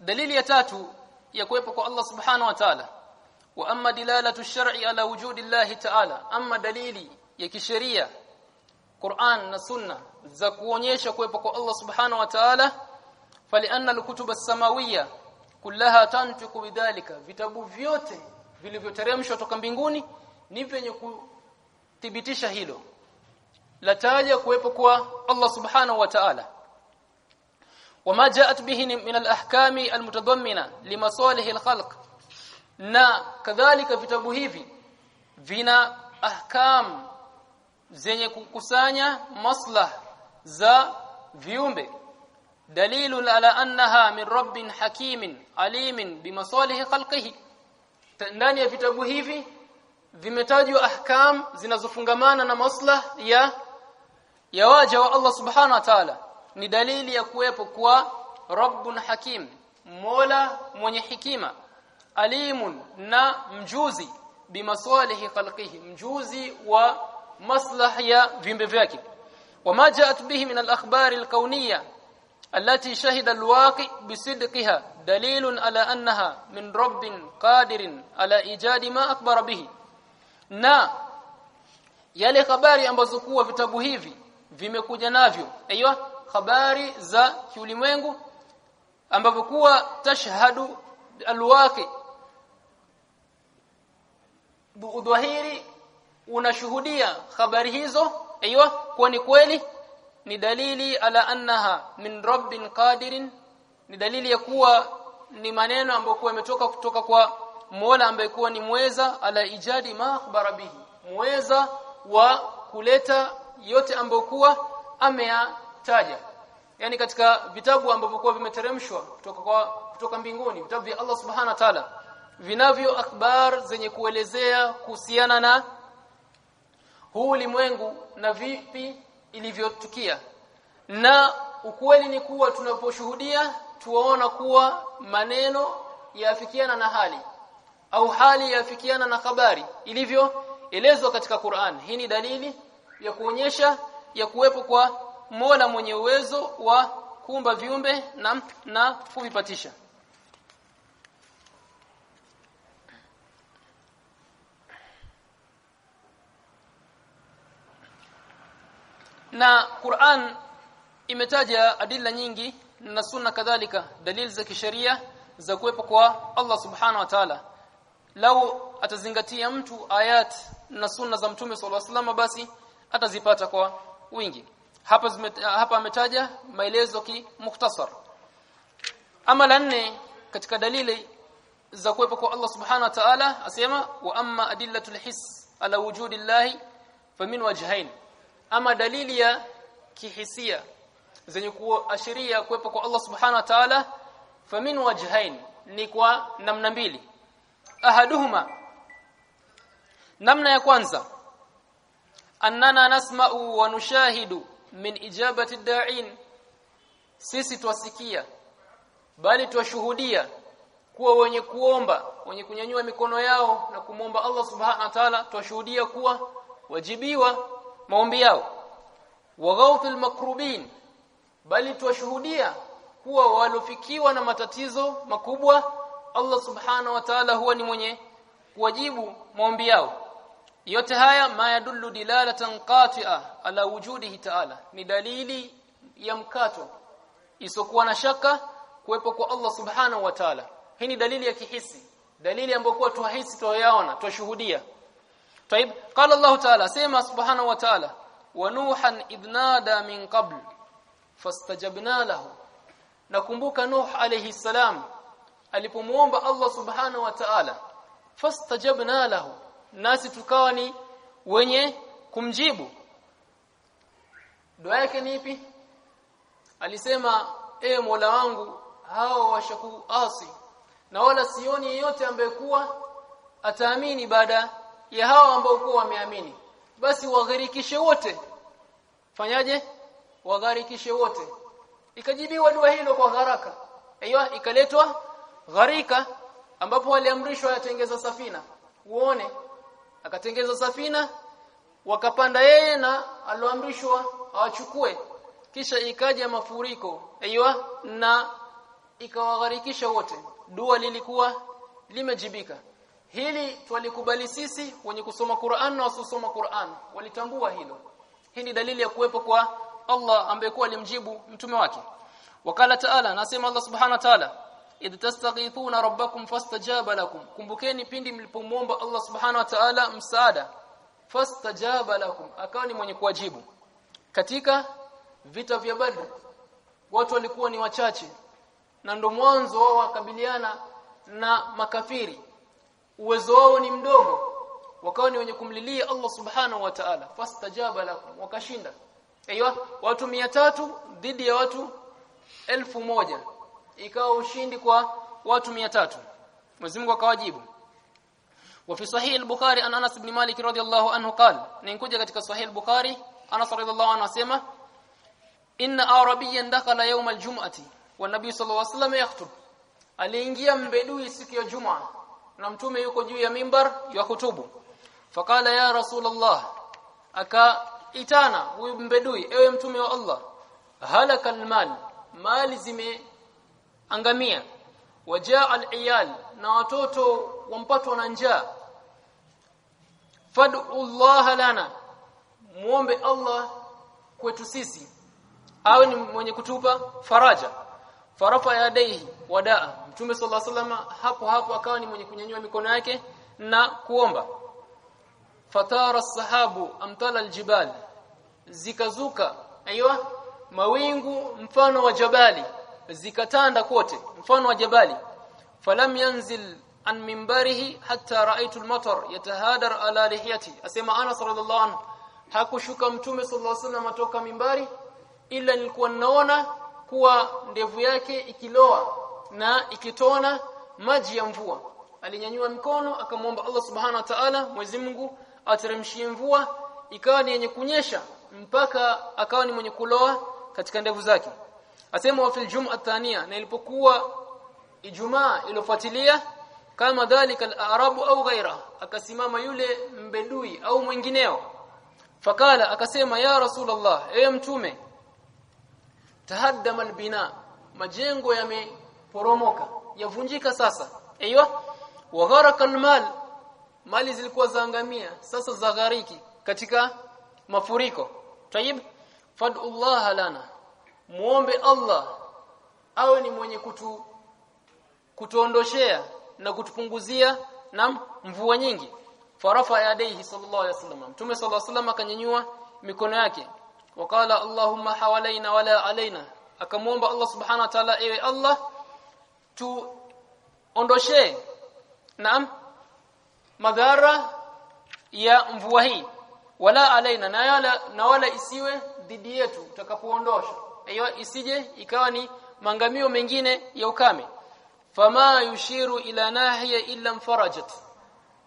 dalili ya tatu ya kuwepo kwa Allah subhanahu wa ta'ala. Wa amma dilalatu shar'i ala wujudi Allah ta'ala. Amma dalili ya kisheria Qur'an na Sunna za kuonyesha kuwepo kwa Allah subhanahu wa ta'ala. Falianna as-samawiyya kullaha tantiqu bidhalika. Vitabu vyote vilivyoteremshwa toka mbinguni ni vyenye kuthibitisha hilo. Lataja kuwepo kwa Allah subhanahu wa ta'ala وما جاءت به من الاحكام المتضمنه لمصالح الخلق na kadhalika vitabu hivi vina ahkam zenye kukusanya maslah za viumbe dalilun ala annaha min rabbin hakimin alimin bimasalih khalqihi ndani ya vitabu hivi vimetajwa ahkam zinazofungamana na maslah ya ya waja wa Allah subhanahu wa ta'ala ni dalili ya kuwepo kwa rabbun hakim mola mwenye hikima alimun na mjuzi bimaswalihi khalqihi mjuzi wa maslahi ya viumbe vyake. Wama jaat bihi min al-akhbar al-kawniyya allati shahida al-waqi bisidqiha dalilun ala annaha min rabbin qadirin ala ijadi ma akbara bihi. Na yale habari ambazo kuwa vitabu hivi vimekuja navyo aiywa habari za kiulimwengu ambapo kuwa tashhadu alwaqi udhahiri unashuhudia habari hizo. Aiywa kuwa ni kweli ni dalili ala annaha min rabbin qadirin ni dalili ya kuwa ni maneno ambayo kuwa yametoka kutoka kwa Mola ambaye kuwa ni mweza ala ijadi ma akhbara bihi mweza wa kuleta yote ambayo kuwa ameyataja yani katika vitabu ambavyo kwa vimeteremshwa kutoka kwa kutoka mbinguni vitabu vya Allah subhana wa ta'ala vinavyo akbar zenye kuelezea kuhusiana na huu limwengu na vipi ilivyotukia. Na ukweli ni kuwa tunaposhuhudia tuwaona kuwa maneno yaafikiana na hali au hali yaafikiana na habari ilivyoelezwa katika Qur'an. Hii ni dalili ya kuonyesha ya kuwepo kwa Mola mwenye uwezo wa kuumba viumbe na na kuvipatisha. Na Qur'an imetaja adila nyingi na sunna kadhalika dalili za kisheria za kuwepo kwa Allah subhana wa ta'ala. Lau atazingatia mtu ayat na sunna za mtume sallallahu alaihi wasallam basi atazipata kwa wingi hapa hapa ametaja maelezo ki mukhtasar. Ama la nne katika dalili za kuwepo kwa Allah subhanahu wa ta'ala asema wa amma adillatul his ala wujudi llahi famin wajhain ama dalili ya kihisia zenye kuashiria kuwepo kwa Allah subhanahu wa ta'ala famin wajhain ni kwa namna mbili. Ahaduhuma namna ya kwanza annana nasma'u wa nushahidu min ijabati da'in. Sisi twasikia bali twashuhudia kuwa wenye kuomba wenye kunyanyua mikono yao na kumwomba Allah subhanahu wa ta'ala twashuhudia kuwa wajibiwa maombi yao. Wa ghawthil makrubin bali twashuhudia kuwa walofikiwa na matatizo makubwa Allah subhanahu wa ta'ala huwa ni mwenye kuwajibu maombi yao yote haya mayadullu dilalatan qati'a ala wujudihi ta'ala ni dalili ya mkato isokuwa na shaka kuwepo kwa Allah subhanahu wa ta'ala hii ni dalili ya kihisi dalili ambayo kwa tuhisi tuyaona tushuhudia طيب قال الله تعالى سيما سبحانه وتعالى ونوحا اذ نادى من قبل فاستجبنا له nakumbuka nuh alayhi salam alipomuomba Allah subhanahu wa ta'ala fastajabna lahu nasi tukawa ni wenye kumjibu. Dua yake ni ipi? Alisema e Mola wangu hao washakuasi na wala sioni yeyote ambaye kuwa ataamini baada ya hao ambao kuwa wameamini. Basi wagharikishe wote. Fanyaje? Wagharikishe wote. Ikajibiwa dua hilo kwa haraka. Aiyo ikaletwa gharika ambapo waliamrishwa yatengeza safina. Uone akatengeza safina wakapanda yeye na aloamrishwa awachukue. Kisha ikaja mafuriko. Aiywa na ikawagharikisha wote. Dua lilikuwa limejibika. Hili twalikubali sisi wenye kusoma Qur'an na wasosoma Qur'an. Walitambua hilo. Hii ni dalili ya kuwepo kwa Allah ambaye kwa alimjibu mtume wake. Wakala taala nasema Allah subhanahu wa ta'ala idh tastaghithuna rabbakum fastajaba lakum kumbukeni pindi mlipomwomba Allah subhanahu wa ta'ala msaada fastajaba lakum akawa ni mwenye kuwajibu. Katika vita vya Badr watu walikuwa ni wachache na ndo mwanzo wao wakabiliana na makafiri. Uwezo wao ni mdogo wakawa ni wenye kumlilia Allah subhanahu wa ta'ala. Fastajaba lakum wakashinda. Aiywa watu 300 dhidi ya watu elfu moja ikawa ushindi kwa watu 300 Mwenyezi Mungu akawajibu وفي صحيح البخاري عن انس بن مالك رضي الله عنه قال نكوجا katika صحيح البخاري انس رضي الله عنه asema inna arabiyan dakhala yawm aljum'ati wa nabii sallallahu alayhi wasallam yakhutub aliingia mbedui siku ya jumaa na mtume yuko juu ya mimbar ya hutubu fakala ya rasulullah akaitana huyu mbedui ewe mtume wa Allah halaka almal mali zimeangamia wajaa al-iyal na watoto wampatwa na njaa. Fad'u Allah lana muombe Allah kwetu sisi. Awe ni mwenye kutupa faraja. Farafa yadaihi wadaa. Mtume sallallahu alaihi wasallam hapo hapo akawa ni mwenye kunyanyua mikono yake na kuomba. Fatara sahabu amtala aljibal. Zikazuka aiywa mawingu mfano wa jabali zikatanda kote mfano wa jabali falam yanzil an mimbarihi hatta raaitu al-matar yatahadar ala lihiyati. Asema Anas radhiallahu anhu hakushuka mtume sallallahu alaihi wasallam toka mimbari ila nilikuwa naona kuwa ndevu yake ikiloa na ikitona maji ya mvua. Alinyanyua mkono akamwomba Allah subhanahu wa ta'ala Mwenyezi Mungu ateremshie mvua ikawa ni yenye kunyesha mpaka akawa ni mwenye kuloa katika ndevu zake asema wa fil jum'a thania na ilipokuwa ijumaa iliyofuatilia kama dhalika al-arabu au ghaira akasimama yule mbedui au mwingineo. Fakala akasema ya rasulullah ewe mtume tahaddama albina majengo yameporomoka yavunjika sasa. Aiywa wa gharaka almal mali zilikuwa zaangamia sasa zaghariki katika mafuriko. Tayib fadullah lana muombe Allah awe ni mwenye kutu kutuondoshea na kutupunguzia na mvua nyingi. Farafa yadaihi sallallahu alaihi wasallam mtume sallallahu alaihi wasallam akanyanyua mikono yake. Wakala allahumma hawalaina wala alaina. Akamwomba Allah subhanahu wa ta'ala ewe Allah tu ondoshe naam madhara ya mvua hii. Wala alaina na wala, na wala isiwe dhidi yetu utakapoondosha isije ikawa ni mangamio mengine ya ukame fama yushiru ila nahiya illa mfarajat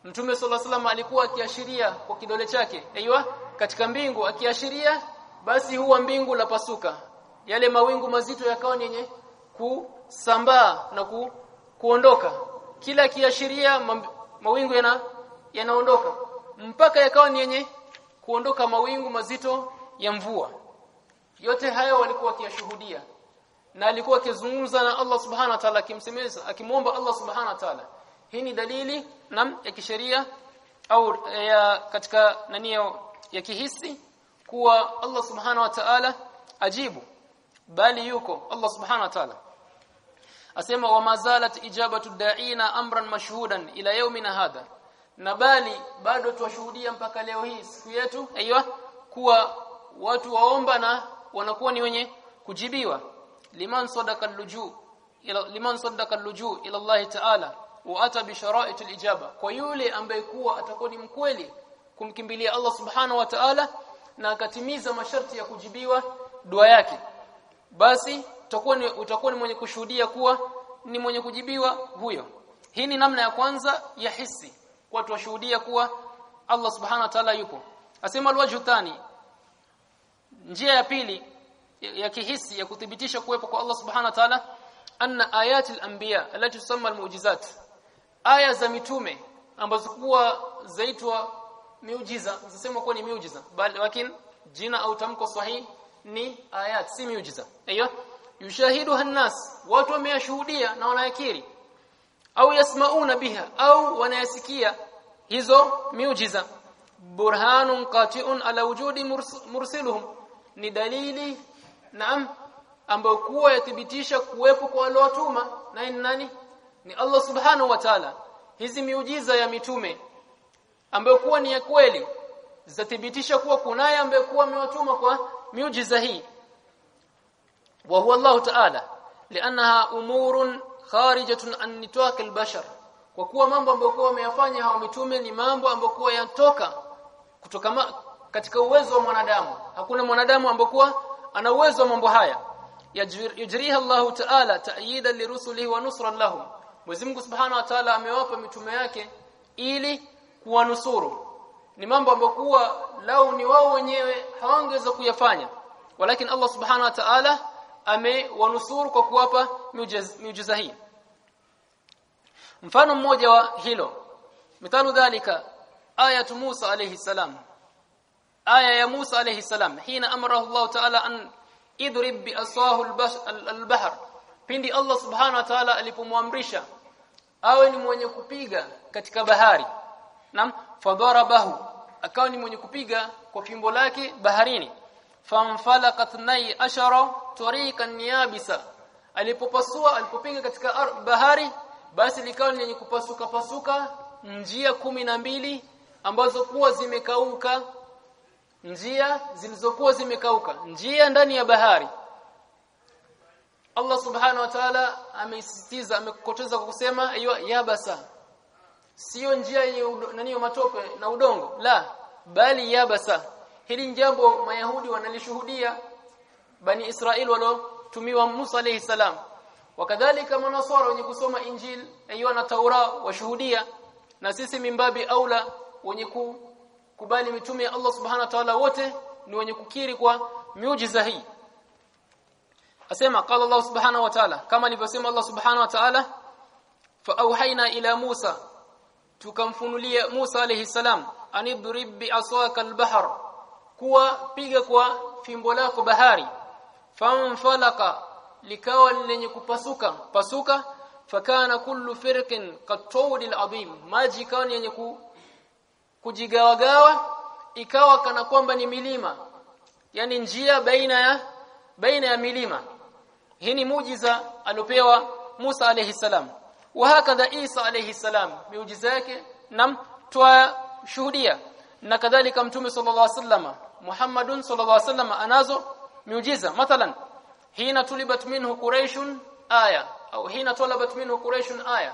Mtume صلى الله عليه alikuwa akiashiria kwa kidole chake aiywa katika mbingu akiashiria basi huwa mbingu la pasuka yale mawingu mazito yakawa ni yenye kusambaa na ku, kuondoka kila kiashiria mawingu yana yanaondoka mpaka yakawa ni yenye kuondoka mawingu mazito ya mvua yote hayo walikuwa wakiyashuhudia. Na alikuwa akizungumza na Allah subhanahu wa ta'ala akimsemeza akimwomba Allah subhanahu wa ta'ala. Hii ni dalili nam ya kisheria au ya katika nani ya kihisi kuwa Allah subhanahu wa ta'ala ajibu bali yuko Allah subhanahu wa ta'ala. Asema wa mazalat ijabatu da'ina amran mashhudan ila yaumina hadha. Na bali bado tuwashuhudia mpaka leo hii siku yetu aiywa kuwa watu waomba na wanakuwa ni wenye kujibiwa. Liman sadaka luju ila liman sadaka luju ila Allah ta'ala wa ata bi sharait al-ijaba. Kwa yule ambaye kuwa atakuwa ni mkweli kumkimbilia Allah subhanahu wa ta'ala na akatimiza masharti ya kujibiwa dua yake basi utakuwa ni utakuwa ni mwenye kushuhudia kuwa ni mwenye kujibiwa huyo. Hii ni namna ya kwanza ya hisi watu washuhudia kuwa Allah subhanahu wa ta'ala yupo. Asema alwajhu thani njia ya pili ya kihisi ya kuthibitisha kuwepo kwa Allah subhanahu wa ta'ala anna ayatil anbiya allati tusamma almu'jizat. Aya za mitume ambazo kuwa zaitwa miujiza zisemwa kuwa ni miujiza bali lakini jina au tamko sahihi ni ayat si miujiza. Aiyo yushahidu hannas watu wameyashuhudia na wanayakiri au yasmauna biha au wanayasikia hizo miujiza. Burhanun qati'un ala wujudi mursiluhum ni dalili naam ambayo kuwa yathibitisha kuwepo kwa waliowatuma na ni nani? Ni Allah subhanahu wa ta'ala. Hizi miujiza ya mitume ambayo kuwa ni ya kweli zathibitisha kuwa kunaye ambaye kuwa amewatuma kwa miujiza hii. Wa huwa Allah ta'ala lianaha umurun kharijatun an nitaq albashar. Kwa kuwa mambo ambayo kwa wameyafanya hawa mitume ni mambo ambayo kuwa yatoka kutoka katika uwezo wa mwanadamu hakuna mwanadamu ambokuwa ana uwezo wa mambo haya. Yajriha Allahu ta'ala ta'yida lirusulihi wa nusran lahum. Mwenyezi Mungu Subhanahu wa Ta'ala amewapa mitume yake ili kuwanusuru. Ni mambo ambokuwa lau ni wao wenyewe hawangeweza kuyafanya. Walakin Allah Subhanahu wa Ta'ala amewanusuru kwa kuwapa miujiza hii. Mfano mmoja wa hilo. Mithalu dhalika ayatu Musa alayhi salam aya ya Musa alayhi salam hina amarahu Allah ta'ala an idrib bi asahu al-bahr pindi Allah subhanahu wa ta'ala alipomwamrisha awe ni mwenye kupiga katika bahari. Nam fadarabahu akawa ni mwenye kupiga kwa fimbo lake baharini. Famfalaqat nay ashara tariqan yabisa alipopasua alipopiga katika bahari basi likawa ni lenye kupasuka pasuka njia kumi na mbili ambazo kuwa zimekauka njia zilizokuwa zimekauka. Njia ndani ya bahari. Allah subhana wa ta'ala ameisisitiza amekokoteza kwa kusema ya yabasa sio njia yenye nani matope na udongo. La bali yabasa hili jambo mayahudi wanalishuhudia. Bani Israeli waliotumiwa Musa alayhi salam. Wakadhalika manasara wenye kusoma injil ayo na taura washuhudia. Na sisi mimbabi aula wenye kubali mitume ya Allah subhanahu wa ta'ala wote ni wenye kukiri kwa miujiza hii. Asema qala Allah subhanahu wa ta'ala kama alivyosema Allah subhanahu wa ta'ala fa auhaina ila Musa tukamfunulia Musa alayhi salam anidrib bi aswaka al-bahr kuwa piga kwa fimbo lako bahari. Famfalaka likawa lenye kupasuka pasuka fakana kullu firqin katawdil adhim maji kawa yenye kujigawagawa ikawa kana kwamba ni milima. Yani njia baina ya baina ya milima. Hii ni muujiza aliopewa Musa alayhi salam. Wa hakadha Isa alayhi salam. Miujiza yake nam twashuhudia. Na kadhalika mtume sallallahu alaihi wasallam Muhammadun sallallahu alaihi wasallam anazo miujiza. Mathalan hina tulibat minhu quraishun aya au hina talabat minhu quraishun aya.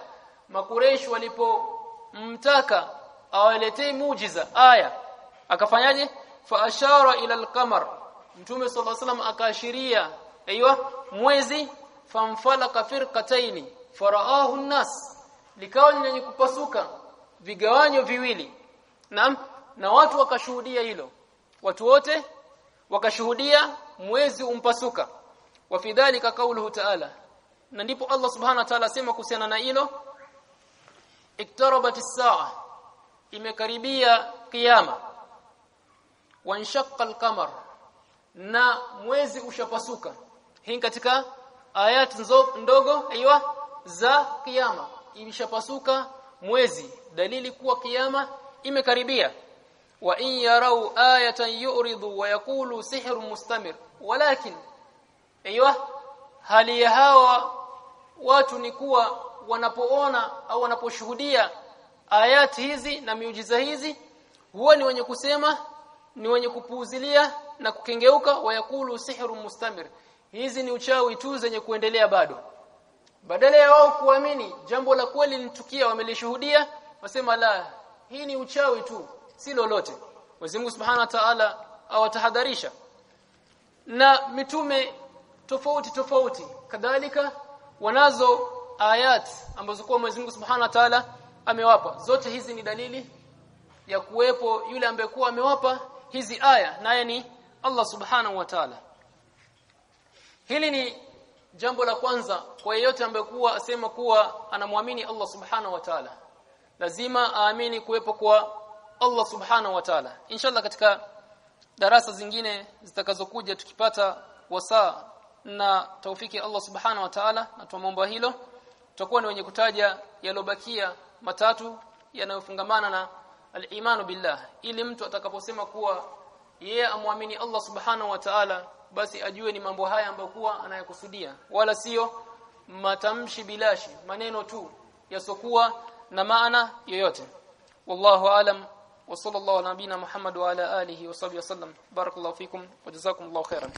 Makuraish walipomtaka awaletee muujiza. Aya. Akafanyaje? Fa ashara ila al-qamar. Mtume sallallahu alaihi wasallam akaashiria aiywa mwezi famfalaka firqataini faraahu an-nas. Likawa lenye kupasuka vigawanyo viwili. Naam na watu wakashuhudia hilo. Watu wote wakashuhudia mwezi umpasuka. Wa fidhalika kauluhu ta'ala. Na ndipo Allah subhanahu wa ta'ala asema kuhusiana na hilo iktarabatis saa imekaribia kiyama. Wanshaqqa al-qamar. Na mwezi ushapasuka. Hii katika ayat ndogo aiywa za kiyama. Imeshapasuka mwezi. Dalili kuwa kiyama imekaribia. Wa in yarau ayatan yuridu wa yaqulu sihrun mustamir. Walakin aiywa hali ya hawa watu ni kuwa wanapoona au wanaposhuhudia ayati hizi na miujiza hizi huwa ni wenye kusema ni wenye kupuuzilia na kukengeuka wayakulu sihru mustamir. Hizi ni uchawi tu zenye kuendelea bado. Badala ya wao kuamini jambo la kweli linitukia wamelishuhudia wasema la hii ni uchawi tu si lolote. Mwenyezi Mungu Subhanahu wa Ta'ala awatahadharisha. Na mitume tofauti tofauti kadhalika wanazo ayat ambazo kwa Mwenyezi Mungu Subhanahu wa Ta'ala amewapa. Zote hizi ni dalili ya kuwepo yule ambaye amewapa hizi aya naye ni Allah Subhanahu wa Ta'ala. Hili ni jambo la kwanza kwa yeyote ambaye asema kuwa anamwamini Allah Subhanahu wa Ta'ala. Lazima aamini kuwepo kwa Allah Subhanahu wa Ta'ala. Inshallah katika darasa zingine zitakazokuja tukipata wasaa na taufiki Allah Subhanahu wa Ta'ala na tuomba hilo. Tutakuwa ni wenye kutaja yalobakia matatu yanayofungamana na al-imanu billah. Ili mtu atakaposema kuwa yeye amwamini Allah Subhanahu wa Ta'ala basi ajue ni mambo haya ambayo kuwa anayakusudia. Wala sio matamshi bilashi maneno tu yasokuwa na maana yoyote. Wallahu alam. Wa sallallahu ala nabina muhammad wa ala alihi wa sahbihi wasallam barakallahu fikum wa jazakumullahu khairan